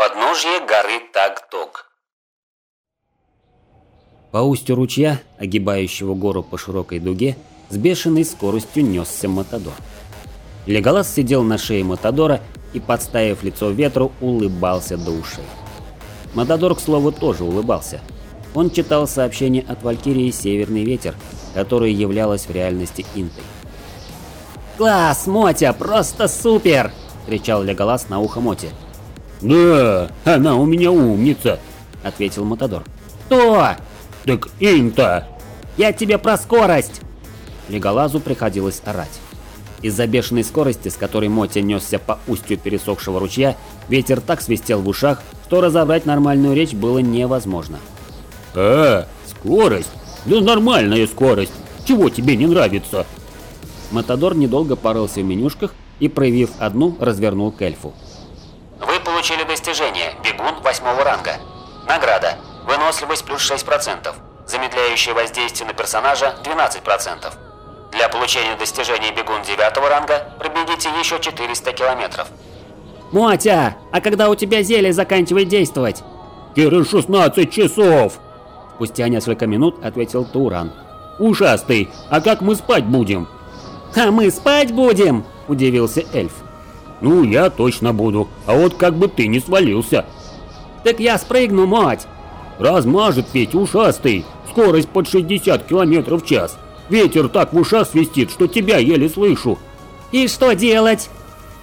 Подножье горы Тагтог. По устью ручья, огибающего гору по широкой дуге, с бешеной скоростью несся Матадор. Леголас сидел на шее Матадора и, подставив лицо ветру, улыбался до ушей. Матадор, к слову, тоже улыбался. Он читал сообщение от Валькирии «Северный ветер», которая являлась в реальности Интой. «Класс, Мотя, просто супер!» – кричал Леголас на ухо Моти. «Да, она у меня умница», – ответил Матадор. «Кто?» «Так Инта!» «Я тебе про скорость!» Леголазу приходилось орать. Из-за бешеной скорости, с которой Мотя несся по устью пересохшего ручья, ветер так свистел в ушах, что разобрать нормальную речь было невозможно. «А, скорость? Да нормальная скорость! Чего тебе не нравится?» Матадор недолго порылся в менюшках и, проявив одну, развернул к эльфу. Достижение «Бегун» восьмого ранга. Награда. Выносливость плюс 6%. Замедляющее воздействие на персонажа 12%. Для получения достижения «Бегун» девятого ранга пробегите еще 400 километров. Мотя, а когда у тебя зелье заканчивает действовать? Через 16 часов! Спустя несколько минут ответил Туран. Ушастый, а как мы спать будем? А мы спать будем? Удивился эльф. Ну, я точно буду, а вот как бы ты не свалился. Так я спрыгну, мать. Размажет ведь ушастый, скорость под 60 км в час. Ветер так в ушах свистит, что тебя еле слышу. И что делать?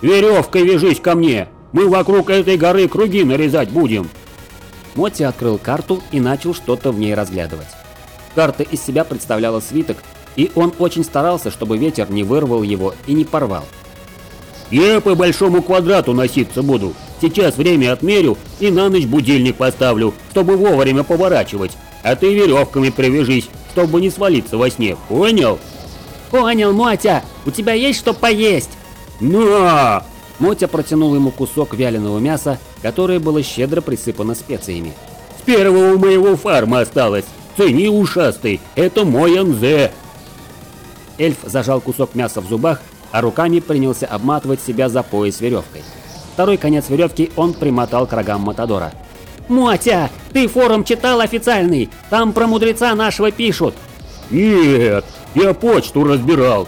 Веревкой вяжись ко мне, мы вокруг этой горы круги нарезать будем. Моти открыл карту и начал что-то в ней разглядывать. Карта из себя представляла свиток, и он очень старался, чтобы ветер не вырвал его и не порвал. «Я по большому квадрату носиться буду. Сейчас время отмерю и на ночь будильник поставлю, чтобы вовремя поворачивать. А ты веревками привяжись, чтобы не свалиться во сне, понял?» «Понял, Мотя! У тебя есть что поесть?» «На!» Мотя протянул ему кусок вяленого мяса, которое было щедро присыпано специями. «С первого моего фарма осталось. Цени ушастый, это мой НЗ!» Эльф зажал кусок мяса в зубах, а руками принялся обматывать себя за пояс веревкой. Второй конец веревки он примотал к рогам Матадора. «Мотя, ты форум читал официальный? Там про мудреца нашего пишут!» «Нет, я почту разбирал!»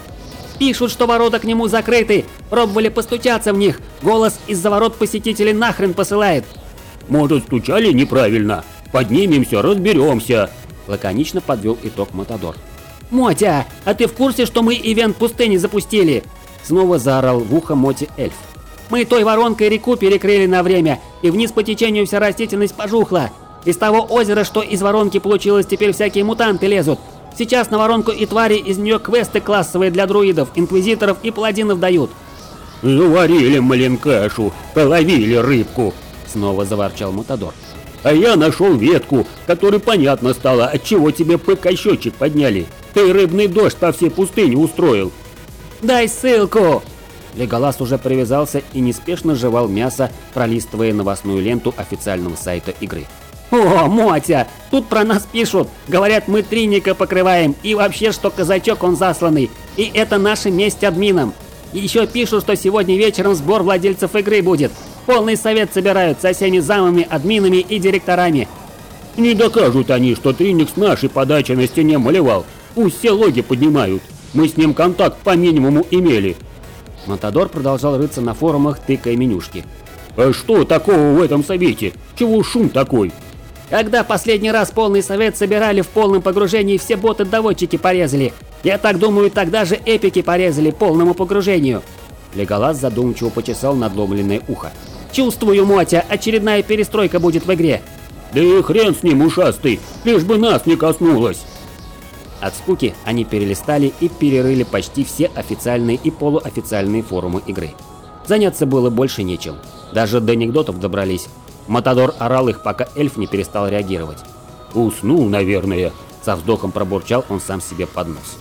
Пишут, что ворота к нему закрыты. Пробовали постучаться в них. Голос из-за ворот посетителей нахрен посылает. Может, стучали неправильно? Поднимемся, разберемся. Лаконично подвел итог Матадор. Мотя, а ты в курсе, что мы ивент пустыни запустили? Снова заорал в ухо Моти эльф. Мы той воронкой реку перекрыли на время, и вниз по течению вся растительность пожухла. Из того озера, что из воронки получилось, теперь всякие мутанты лезут. Сейчас на воронку и твари из нее квесты классовые для друидов, инквизиторов и паладинов дают. «Заварили маленкашу, половили рыбку!» Снова заворчал Мутадор. «А я нашел ветку, которой понятно стало, от чего тебе ПК-счетчик подняли. Ты рыбный дождь по всей пустыне устроил». «Дай ссылку!» Леголас уже привязался и неспешно жевал мясо, пролистывая новостную ленту официального сайта игры. «О, Мотя, тут про нас пишут. Говорят, мы триника покрываем, и вообще, что казачок он засланный. И это наша месть админам. И еще пишут, что сегодня вечером сбор владельцев игры будет. Полный совет собирают со всеми замами, админами и директорами. Не докажут они, что Триник с нашей подачи на стене малевал. Пусть все логи поднимают. Мы с ним контакт по минимуму имели. Матадор продолжал рыться на форумах, тыкая менюшки. А что такого в этом совете? Чего шум такой? Когда последний раз полный совет собирали в полном погружении, все боты-доводчики порезали. Я так думаю, тогда же эпики порезали полному погружению. Леголас задумчиво почесал надломленное ухо. Чувствую, Мотя, очередная перестройка будет в игре. Да и хрен с ним, ушастый, лишь бы нас не коснулось. От скуки они перелистали и перерыли почти все официальные и полуофициальные форумы игры. Заняться было больше нечем. Даже до анекдотов добрались, Матадор орал их, пока эльф не перестал реагировать. «Уснул, наверное», — со вздохом пробурчал он сам себе под нос.